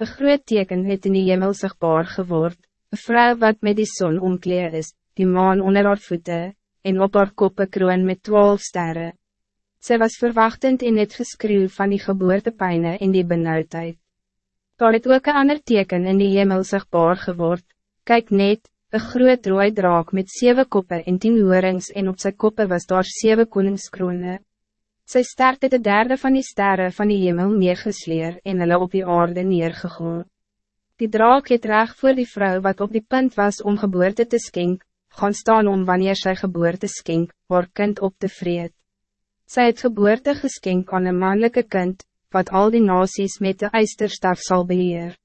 Een groot teken het in die hemel sigbaar geword, een vrouw wat met die zon omkleed is, die maan onder haar voeten, en op haar koppe kroon met twaalf sterren. Zij was verwachtend in het geskreeuw van die geboortepijnen in die benauwdheid. Daar het ook een ander teken in die hemel sigbaar geword, kijk net, een groot rooi draak met zeven koppen en tien hoorings en op zijn koppen was daar zeven koningskronen. Sy sterkte de derde van die sterren van die hemel neergesleer en hulle op die aarde neergegoor. Die draak het reg voor die vrouw wat op die punt was om geboorte te skink, gaan staan om wanneer sy geboorte skink, haar kind op te vreed. Sy het geboorte geskink aan een mannelijke kind, wat al die nasies met de eisterstaf zal beheer.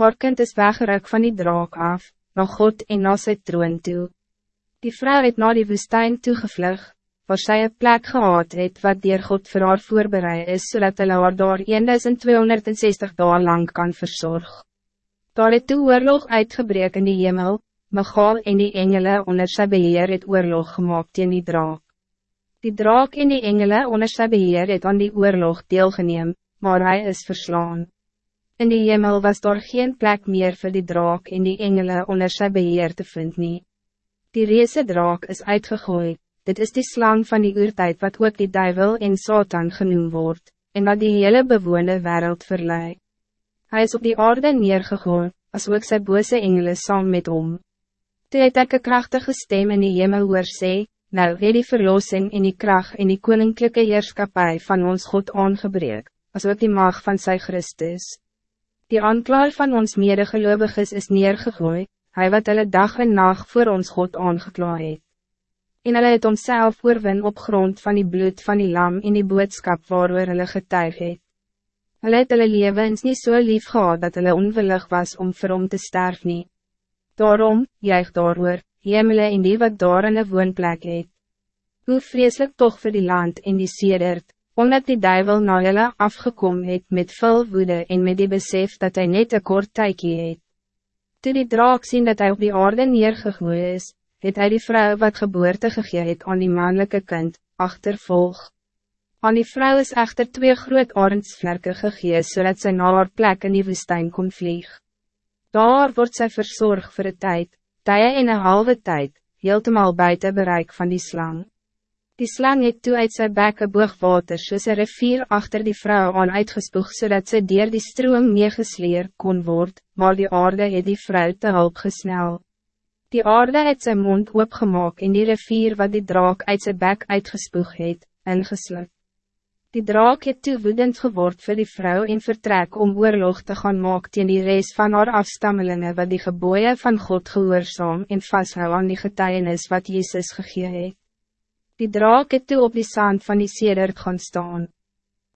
Haar kind is weggeruk van die draak af, na God en na sy troon toe. Die vrouw het na die woestijn toegevlug, waar sy een plek gehad het wat dier God voor haar voorbereid is, zodat hulle haar daar 1260 dagen lang kan verzorgen. Daar het toe oorlog uitgebreek in die hemel, Michael en die engele onder sy beheer het oorlog gemaakt in die draak. Die draak en die engele onder sy beheer het aan die oorlog deelgeneem, maar hij is verslaan. In die hemel was daar geen plek meer voor die draak en die engele onder sy beheer te vinden. Die reese draak is uitgegooid, dit is die slang van die oertijd wat ook die duivel en Satan genoemd wordt, en wat die hele bewoonde wereld verlei. Hij is op die aarde neergegoor, als ook sy bose engele saam met om. Toe het ek een krachtige stem in die hemel hoor sê, nou het die verlossing en die kracht en die koninklijke heerskapie van ons God aangebreek, als ook die mag van sy Christus. Die aanklaar van ons medegeloviges is neergegooi, hij wat hulle dag en nacht voor ons God aangeklaar het en hulle het homself oorwin op grond van die bloed van die lam in die boodskap waarover hulle getuig het. Hulle het hulle levens nie so lief gehad dat hulle onwillig was om vir hom te sterf nie. Daarom, juig daaroor, hemele en die wat daar in een woonplek het. Hoe vreselijk toch voor die land en die sedert, omdat die duivel na julle afgekom het met veel woede en met die besef dat hij net een kort tykie het. Toe die draak sien dat hij op die aarde neergegooi is, het hy die vrouw wat geboorte gegee het aan die mannelijke kind, achtervolg. Aan die vrouw is echter twee groot arendsvlerke gegee, zodat zij na haar plek in die woestijn kon vlieg. Daar wordt zij verzorgd voor de tijd, tye en een halve tijd, heeltemal buiten bereik van die slang. Die slang het toe uit sy bek een boogwater soos een rivier achter die vrouw aan uitgespoeg, zodat ze dier die stroom neergesleer kon word, maar die aarde het die vrouw te hulp gesneld. Die aarde het zijn mond oopgemaak in die rivier wat die draak uit zijn bek uitgespoeg het, ingesluk. Die draak het toe woedend geword vir die vrouw in vertrek om oorlog te gaan maak teen die reis van haar afstammelingen wat die geboeien van God gehoorzaam en vasthou aan die getuienis wat Jezus gegee het. Die draak het toe op die sand van die sedert gaan staan.